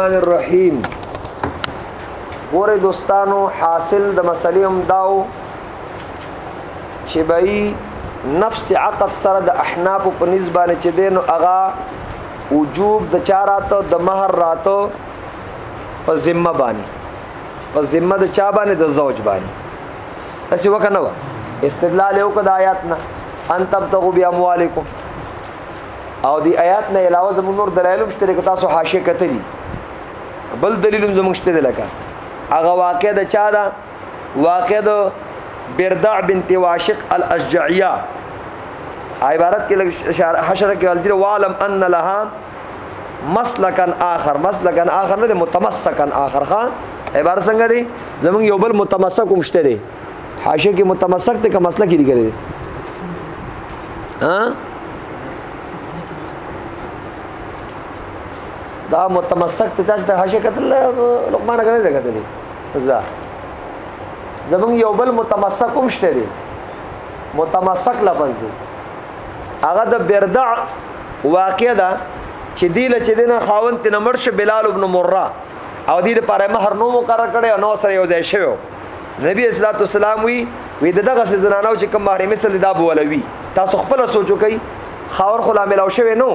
الرحمن الرحیم ګوره دوستانو حاصل د مسلې هم داو چې بای نفس عقد سره د احناف په نسبت چې دینو اغا وجوب د چاراته د مہر راته په ذمہ باندې په ذمہ د چا باندې د زوج باندې اسی وکنه استدلال یو کده آیات نه ان تبتغوا باموالکم او دی آیات نه علاوه زموږ نور دلایل هم شته تاسو حاشیه کتلی بل دلیل هم زموږ شته لکه هغه واقع د چا ده واقع د بردع بنت واشق الاشجعیه عبارت کې لږ اشاره حشره کې ولدی والم ان لها مسلکا آخر مسلکا آخر نه متمسکا آخر خان عبارت څنګه دی زمونږ یو بل متمسک مشته دی حاشیه کې متمسک ته کوم مسله کې لري کړی ها دا متمسک ته تاسو ته حاشیه کتل لقمان غنه ده کتل ځا زمون یو بل متمسک هم شته دي متمسک لفظ دی هغه د بردع واقع ده چې دی لچ دینه خاوند تنمړ شه بلال ابن مره او دې لپاره مہر نو مقرر کړي او نو سره یو ځای شوی نبی اسلام تو سلام وی وی دغه زنانو چې کوم ماره مثل دا بولوي تاسو خپل سوچو کوي خاور خلا ملاو شوی نو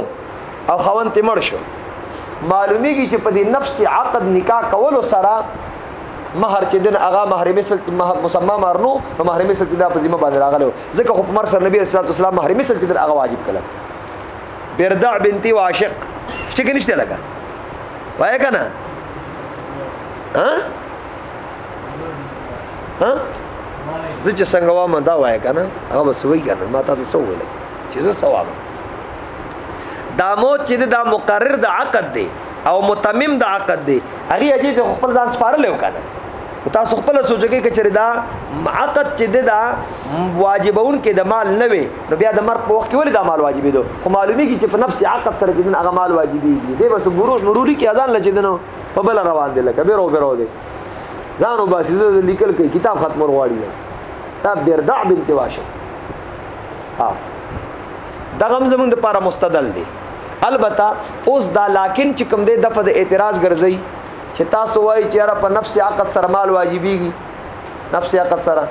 او خوان ته مړ شو معلومیږي چې په دې نفس عقد نکاح کولو سره مہر چې دن هغه مہر مثل مہر مسمى مہر نو نو مہر مثل چې دا په ذمہ باندې راغلو ځکه خو عمر سره نبی رسول الله مہر مثل چې دن هغه واجب کړل بردع بنتي واشق شته کې نشته لګا وای کنه ها ها زه چې څنګه وام دا وای کنه هغه بس وای کنه ما تاسو سو ویل چې زه ثواب دا موت چې دا مقرر د عقد دی او متمم د عقد دی هغه اجي د خپل ځان سپارل وکړه تاسو خپل سوچګي کې چې دا عقد چې دا واجبون کې د مال نه وي نو بیا د مرګ په وخت کې ولې دا مال واجبې دو خو معلومي کې چې په نفس عقد سره چې هغه مال واجبې دي د بس ګورو مروري کې اذان لچې دنو په بل روان دي لکه بیرو بیرو دي ځانو باسي زه لیکل کوي کتاب ختم ورغواړي دا بردع بنت واشم ها دا غم زمونږ د پاره مستدل دي البته اوس دا لکن چې کوم دې د فد اعتراض ګرځي چې تاسو وایي چې را په نفس عقد سره مال واجبېږي نفس عقد سره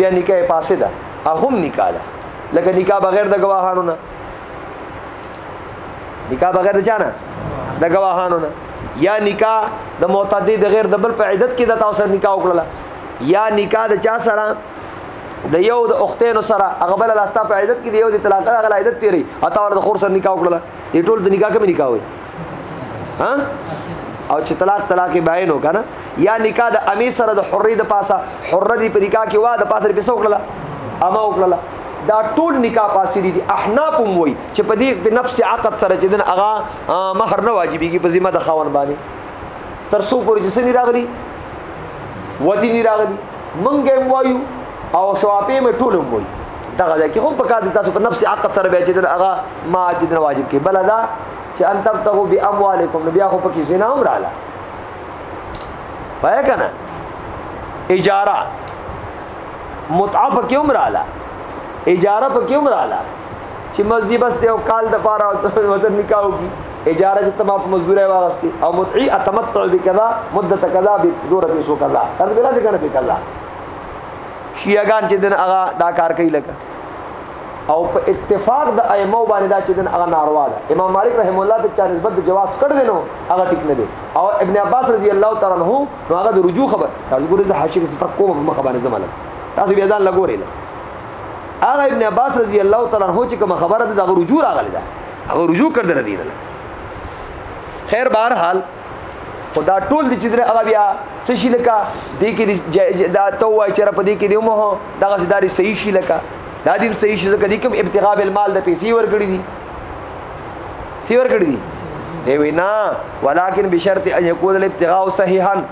بیا نکاح فاسده اهم نکاح ده لکه نکاح بغیر د گواهانو نه نکاح بغیر د چانه د گواهانو نه یا نکاح د معتدی د غیر د بل په عدت کې د تاسو سره نکاح وکړه یا نکاح د چا سره د یو د اختینو سره هغه بل لاستا په عدت کې د یو د طلاق هغه عدت تیری اته ور د خور سره نکاح وکړه دې ټول د نکاح کوم نکاح وي ها او چې طلاق طلاق باین وکنه یا نکاح د امی سره د حری د پاسه حره دی په نکاح کې وا د پاسه پیسې وکړه اما وکړه دا ټول نکاح پاسې دي احناف هم وای چې په دې په نفس عقد سره چې دن هغه مہر نه واجبېږي په ذمہ د خاون باندې تر څو پورې چې سني راغلي ودی نه راغلي منګه وایو او شوافی مې ټول وایو دغه ځای کې هم په کار دي تاسو په نفس عقد سره به چې دن هغه ما چې دن واجب کې بل دا چې ان تب ته به اموالکم بیا خو پکې زنا هم رااله پای کنه اجاره متعه پکې هم رااله اجاره پکې هم رااله چې مزدی بس یو کال د پاره وزن نکاو کی اجاره چې تما په مزدوره واغستی او متعی اتمتع بکذا مدت کذا بدور پیسو کذا تر بلا څه کنه بکذا شیعاګان چې دن هغه دا کار کوي لکه او په اتفاق د ائمه باندې دا چې دن هغه ناروا ده امام مالک رحم الله ته چا نسبت د جواز کړ دینو هغه ټیک نه دی او ابن عباس رضی الله تعالی عنہ نو هغه د رجوع خبر تاسو ګورئ د حاشیه صفه کوم مخه باندې زماله تاسو بیا ځان لګورئ هغه ابن عباس رضی الله تعالی عنہ چې کوم خبره ده هغه رجوع راغلی ده هغه رجوع کړ دل دین خیر بهر حال خدا ټول دي چې دغه هغه بیا څه شي لکه دې کې دا تو وای چې را پدې کې دی مو دغه سداري صحیح شي لکه دا دې صحیح شي ځکه دې کوم ابتغاء المال د پیسې ورګړي دي سی ورګړي دي دی وینا ولکن بشرط ان يكون الابتغاء صحيحا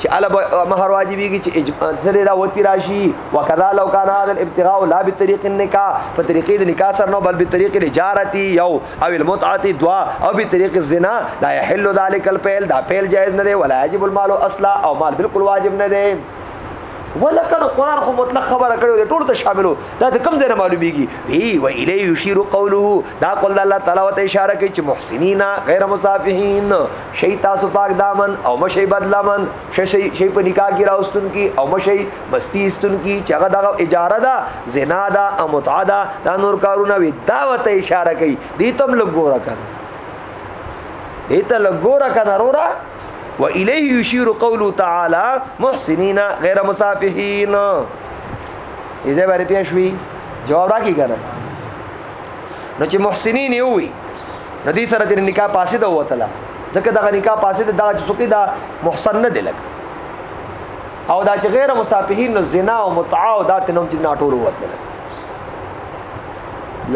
چې الا مہر واجبېږي چې اجماع سره دا وتی راشي وکذا لو کان هذا الابتغاء لا بطريق النکاح په طریقې د نکاح سره نو بل په طریقې د جارتی یو او المتعه دوا او په طریقې الزنا لا يحل ذلك الفعل دا فعل جائز نه دی ولا يجب المال اصلا او مال بالکل واجب نه دی ولکه نو قران خو مطلق خبره کړو دی ټول ته شاملو دا د کم ځای نه معلومیږي وی و الی یشیر قوله دا قول الله تعالی ته اشاره کوي چې محسنینا غیر مصافحین شي تاسو پاک دامن او مشي بدلمن شي شي په نکاح کې راوستون کی او مشي مستی استون کی چې هغه دغه اجاره ده زنا ده او متعه ده دا نور کارونه وي دا وته اشاره کوي دې تم لګورا کړه دې ته لګورا کړه رورا و الیه یشیر قوله تعالی محسنین غیر مصافحین یې زه باندې پیښوي جواب راکی کنه نو چې محسنین یې وي نو دې سره د نکاح پاسې ده وتله ځکه دغه نکاح پاسې ده دا چې څوک دا محسن نه دی لګ او دا چې غیر مصافحین نو زنا او متعه او دا تنوم چې ناټول وتله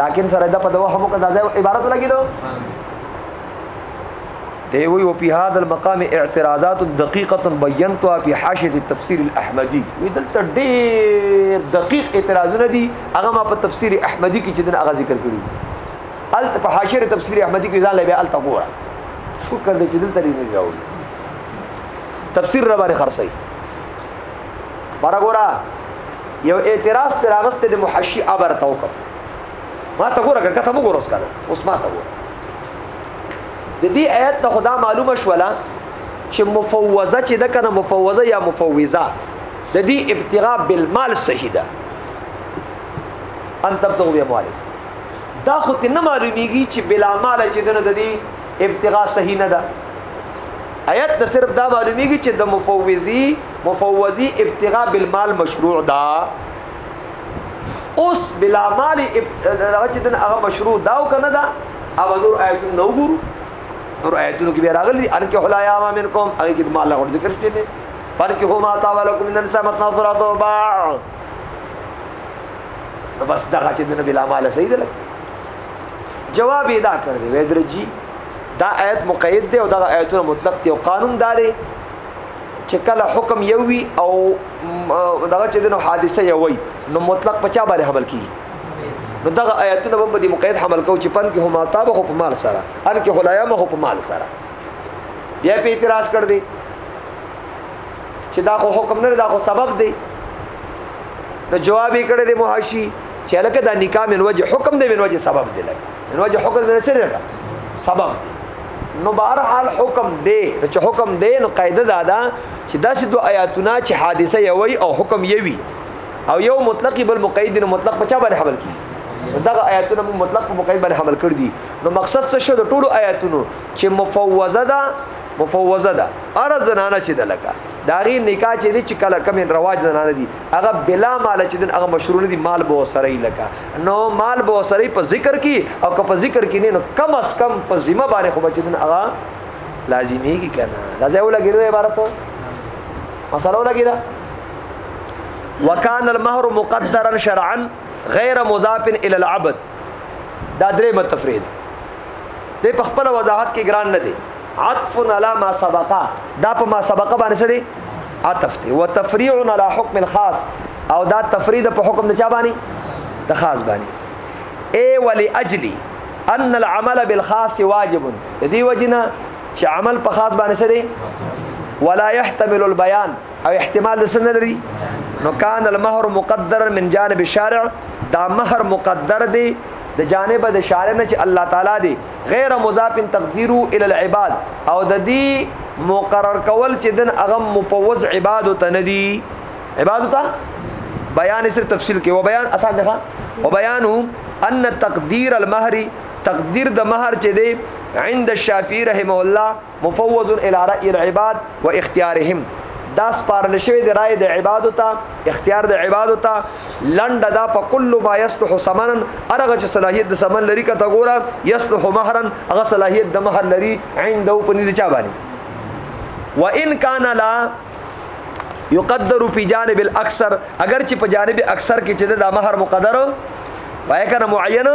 لکن سره دا په دوا هم کدا ځای عبارت لګی دو دی وی او په هاذ المقام اعتراضات دقیقه بینتها فی حاشیه التفسیر الاحمدی وی دلته ډیر دقیق اعتراضونه دي هغه ما په تفسیر احمدی کې چې دغه ذکر کړی الت په حاشر تفسیر احمدی کې ځان لبه الت ګوره شکر دې چې دلته نه جوړ تفسیر را باندې خرڅي بارا ګوره یو اعتراض تر اغست د محشی ابر ته وکړ ما ته ګوره کته مو ګوره وسکاله اوس ما ته ګوره د دې آیت ته خدا معلومه شولا چې مفوضه چې د کنه مفوضه یا مفوضه د دې ابتغاء بالمال صحیح ده ان تبتغوا باموالکم دا خو ته نه معلومیږي چې بلا مال چې دنه د دې ابتغاء صحیح نه ده آیت ته صرف دا معلومیږي چې د مفوضی مفوضی ابتغاء بالمال مشروع ده اوس بلا مال ابتغاء چې دنه هغه مشروع دا او کنه دا او نور آیتونه نو ګورو نور آیتونه کې راغلي ان کې حلایا ما منکم هغه کې مال غوړ ذکر شته نه پر کې هو ما تعالی کوم نن سمت نظرات او باع نو بس دغه چې د نبی لاماله صحیح ده جواب یې دا کړ دی وې درجی دا آیت مقید دی او دا آیتونه مطلق دی او قانون دا دی چې کله حکم یو وي او دغه چې دنو حادثه یو وي نو مطلق پچا باندې حمل کیږي نو دغه آیتونه به د مقید حمل کو چې پن کې هم عطاب خو په مال سره ان کې هلایا مه په مال سره بیا په اعتراض کړ دی چې دا خو حکم نه دا خو سبب دی نو جواب یې کړی دی محاشي چې لکه دا نکاح من وجه حکم دی من وجه سبب دی لکه من وجه حکم دی څه نه سبب دی نو بهر حال حکم دی چې حکم دی نو قاعده دا ده چې داسې دوه آیاتونه چې حادثه یوي او حکم یوي او یو مطلق بل مقید نو مطلق په چا باندې حمل کیږي دغه آیاتونه مطلق په مقید باندې حمل کړ دي نو مقصد څه شو د ټولو آیاتونو چې مفوضه ده مفوضه ده ار زنانه چې د لکه دا غي نکاح چې دي چې کله کم رواج زنانه دي هغه بلا مال چې دن هغه مشروع نه دي مال به سره لکه نو مال به سره په ذکر کې او که په ذکر کې نه نو کم اس کم په ذمہ باندې خو بچدن هغه لازمي کې کنه دا ځای ولګي دا عبارت مسله ولګي دا وکان المهر مقدرا شرعا غیر مضاف الى العبد دا درې متفرید دی په خپل وضاحت کې ګران نه دی عطف علی ما سبقا دا په ما سبقا باندې څه دی عطف دی وتفریع علی حکم الخاص او دا تفرید په حکم د چا باندې د خاص باندې ای ولی اجلی ان العمل بالخاص واجب دی وجنا چې عمل په خاص باندې څه دی ولا يحتمل البيان او احتمال د سن لري نو کان المهر مقدر من جانب الشارع دا مهر مقدر دی د جانب د شارع نه چې الله تعالی دی غیر مضاف تقدیرو ال العباد او د دې مقرر کول چې دن هغه مفوض عباد ته ندي عباد ته بیان سر تفصیل کې و بیان اساس ده او بیان ان تقدیر المهری تقدیر د مہر چې دی عند الشافعی رحمه الله مفوض الى راي العباد واختيارهم دا سپارل شوی د رائے د عبادو ته اختیار د عبادو ته لنډه دا په کل ما یصلح ثمنا ارغه چې صلاحیت د ثمن لري کته ګوره یصلح مہرا هغه صلاحیت د مہر لري عنده په نيزه چا باندې وان کان لا یقدر فی جانب الاکثر اگر چې په جانب اکثر کې چې دا مہر مقدر وای کنه معینه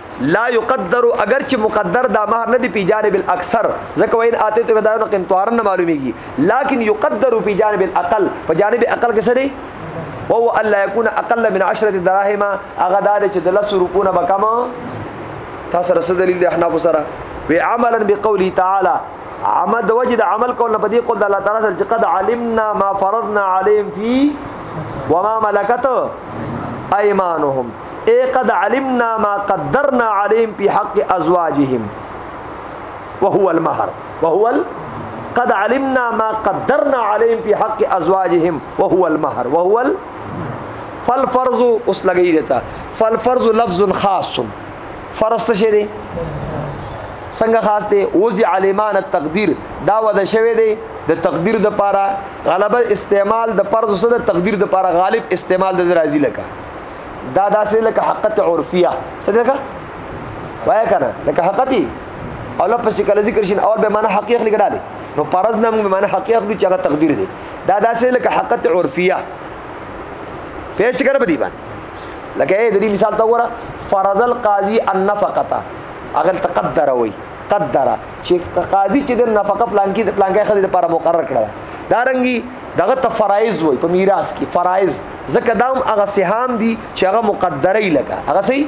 لا يقدر اگر چې مقدر دا مہر نه دی په جانب الاکثر ځکه وین آتے تو بدایو نقین طوارن نه معلومیږي لكن يقدر په جانب الاقل په جانب اقل کې سره وهو الا يكون اقل من 10 دراهم هغه دا چې د 10 روپو نه بکم تاسو رسول دلیل د احناف سره وی عملا بقوله تعالی عمل د وجد عمل کول په دې قول الله تعالی سره قد علمنا ما فرضنا عليهم في وما ملكت ايمانهم اے قد علمنا ما قدرنا عليهم في حق ازواجهم وهو المهر وهو ال... قد علمنا ما قدرنا عليهم في حق ازواجهم وهو المهر وهو ال... فالفرض اوس لګی دیتا فالفرض لفظ خاص فرض څه شی دی څنګه خاص دی وزع علمان التقدیر دا ودا شوی دی د تقدیر د پاره غلبه استعمال د فرض سره د تقدیر د پاره غالب استعمال د راضی لکه دا داسې لکه حقت عرفیه څه ده وای کنه لکه حقتی او لپس چې کله ذکر شین اور به معنا حقیقت لګرا دي نو فرض نه موږ معنا حقیقت دي چې هغه تقدیر دي دا داسې لکه حقت عرفیه پیش کړه بدی باندې لکه دې دې مثال ته وره فرض القاضي النفقه اگر تقدر وي قدر چې قاضي چې د نفقه پلان کې د پلان کې خدي لپاره مقرر کړه دا رنګي دغه ته فرایز وای په میراث کې فرایز ځکه دا هم هغه سهام دي چې هغه مقدره ای لګا هغه سي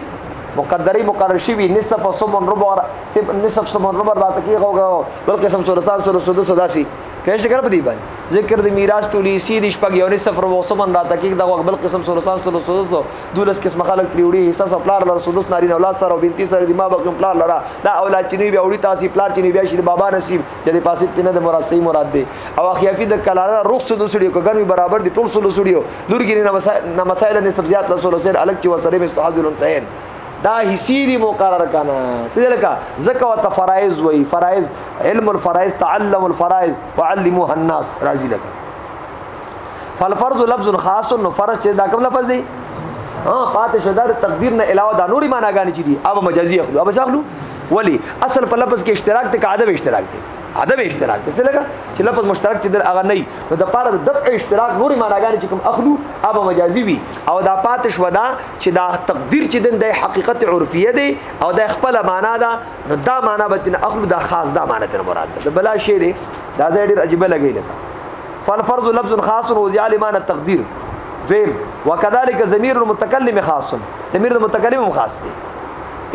مقدره مقرر شي وي نصف او سمن ربع سب نصف سمن ربع دا پکې غوغه بل قسم سره سال سره سود سودا سي پېښ کړ په دې باندې ذکر د میراث ټولې سي د شپږ یو نصف ربع سمن دا تکي دا بل قسم سره سال سره سود سو دولس قسم خلق تریوړي حصہ سپلار لر سودس ناری نه اولاد سره او بنتي سره د ما بقم پلار لره دا اولاد چې نه بیا وړي تاسو پلار چې نه بیا شي د بابا نصیب چې د پاسې تنه د مراد صحیح مراد دی او اخیافی د کلاله رخ سود سړیو کګنوی برابر دي ټول سول سړیو نور کې نه مسائل نه مسائل نه سبزیات له سول سره الګ کې وسره مست حاضرون سین دا حسیری مقرر کنا سید لکا زکا و تفرائض وی فرائض علم الفرائض تعلم الفرائض وعلموها الناس راضی لکا فالفرض لفظ خاص نو فرض چې دا کوم لفظ دی ها پاتې شو دا تقدیر نه علاوه دا نوري معناګانې چي دي او مجازي اخلو او بس اخلو ولی اصل په لفظ کې اشتراک ته قاعده اشتراک دی عدم اشتراک ته څه لګا چې لفظ مشترک چې در اغه نه نو د پاره د دفع اشتراک نوري معناګانې چې کوم اخلو ابا مجازي وي او دا پات شو دا چې دا تقدیر چې دن د حقیقت عرفیه دی او د خپل معنا دا نو دا معنا به تن اخلو دا خاص دا معنا تر مراد ده بلا شی دی دا ډېر عجیب لګی لګا فالفرض لفظ خاص وزع لمعنى التقدير دویم وكذلك ضمير المتكلم خاص ضمير المتكلم خاص دی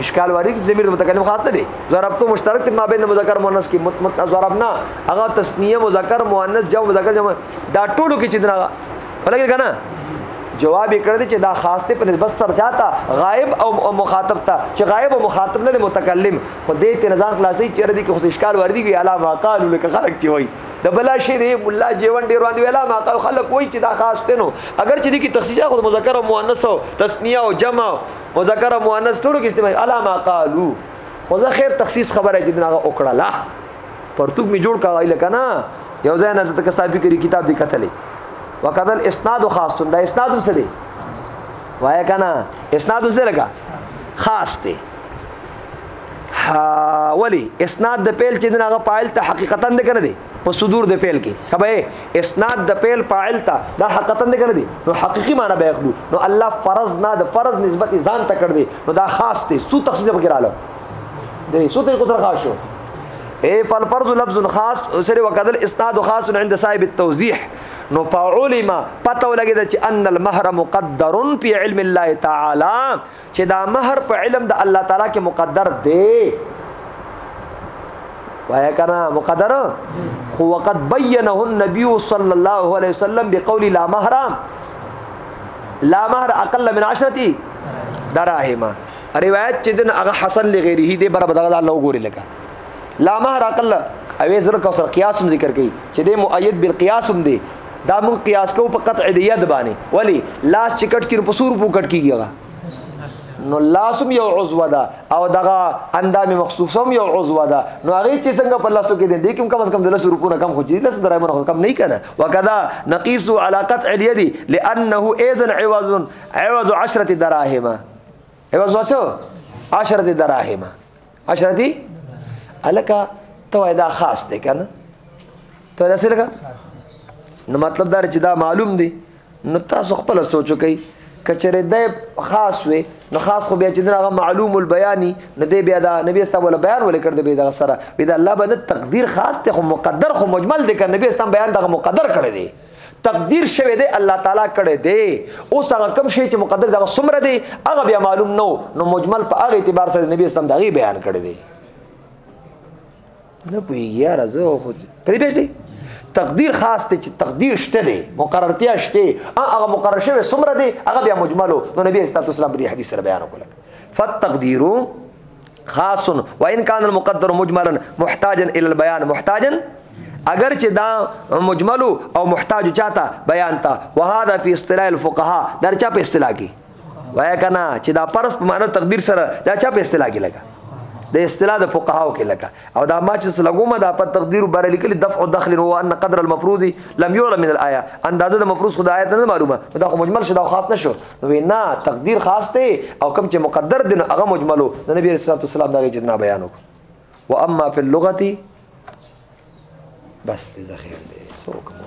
اشکال واری چې ضمیر متکلم خاص نه دی ضرب تو مشترک ما بین مذکر مؤنث کې مت مت ضرب نه هغه تسنیه مذکر مؤنث جمع مذکر جمع دا ټولو کې چې دغه ولګی کنه جواب یې کړ دي چې دا خاص ته په نسبت سره چاته غائب او مخاطب ته چې غائب او مخاطب نه متکلم خو دې ته نظام خلاصي چې ردی کې خو اشکال وردی وی علا ما قالو لك خلق چې وای د بلا شی دی مولا جیون ډیر وړاندې ویلا ما قالو خلق وای چې دا خاص ته نو اگر چې دې کې تخصیص خو مذکر او مؤنث او تسنیه او جمع مذکر او مؤنث ټول کې استعمال الا ما قالو خو زه خیر تخصیص خبره چې دغه وکړه لا پرتوک می جوړ کاوه لکه نه یو ځای نه د کتابي کری کتاب دی کتلې وکدل اسناد خاص دا اسناد هم څه دی وای کنه اسناد هم څه لګا خاص دی ها ولی اسناد د پیل چې دغه پایل ته حقیقتا نه کنه دی په صدور د فعل کې کبه اسناد د فعل فاعل ته دا حقیقتا نه کړی نو حقيقي معنی به اخلو نو الله فرض نه د فرض نسبت ځان ته کړ دی نو دا خاص دی سو تخصیص به کړاله دی سو ته قدرت خاص شو اے فالفرض لفظ خاص سره وقدل اسناد خاص عند صاحب التوضیح نو فعلم پته ولګی چې ان المهر مقدر فی علم الله تعالی چې دا مہر په علم د الله تعالی کې مقدر دی وای کنه مقدر خو وقت بینه النبی صلی الله علیه وسلم بقول لا مہر لا مہر اقل من عشرتی دراهم روایت چې دن هغه حسن لغیره دی بر بدل الله وګوري لګا لا مہر اقل اوې زر کو سر قیاس هم ذکر کړي چې د مؤید بالقیاس هم دی دا موږ قیاس کو په قطع د ید باندې ولی لاس چې کټ کړي په سور پو کټ کیږي هغه نو لاسم یو عضو ده او دغه اندام مخصوص هم یو عضو ده نو هغه چې څنګه په لاسو کې دي د کوم کم از کم د لاسو روپونه کم خو چې لاسو درایمه کم نه کنه وکذا نقیس علی قطع الید لانه اذن عوض عوض 10 دراهم عوض 10 دراهم عشرتی الکا ته دا خاص دی کنه ته دا څه لګا نو مطلب دا چې دا معلوم دی نو تاسو خپل سوچو کوي کچره د خاص وي نو خاص خو بیا چې دغه معلوم البیانی نه دی بیا دا نبی استم ولا بیان ولې کړ دی بیا دغه سره بیا الله باندې تقدیر خاص ته خو مقدر خو مجمل دی کنه نبی استم بیان دغه مقدر کړی دی تقدیر شوه دی الله تعالی کړه دی اوس هغه کوم شی چې مقدر دغه سمره دی هغه بیا معلوم نو نو مجمل په هغه اعتبار سره نبی اسلام دغه بیان کړی دی نه پوهیږي راځو خو په دې پېښې تقدیر خاص ته چې تقدیر شته دی مقررتیا شته هغه مقرر شوی سمره دی هغه بیا مجملو نو نبی اسلام په دې حدیث سره بیان وکړه فتقدیرو خاص وان كان المقدر مجملا محتاجا الى البيان محتاجا اگر چې دا مجمل او محتاج چاته بیان تا وهذا في اصطلاح الفقهاء درچا په اصطلاح کې وای کنا چې دا پرس په معنی تقدیر سره دا چا په اصطلاح کې لګا د اصطلاح د فقهاو کې لګا او دا ما چې لګوم دا په تقدیر بر لیکل دفع دخل هو ان قدر المفروض لم يعلم من الايه اندازه د مفروض خدای آیت نه معلومه دا خو مجمل شدا خاص نشو وی نه تقدیر خاص دی او کم چې مقدر دی نو هغه مجملو د نبی رسول الله صلی الله علیه وسلم دا بیان وکړو و اما فی اللغه بس دې د خیر دی څوک مو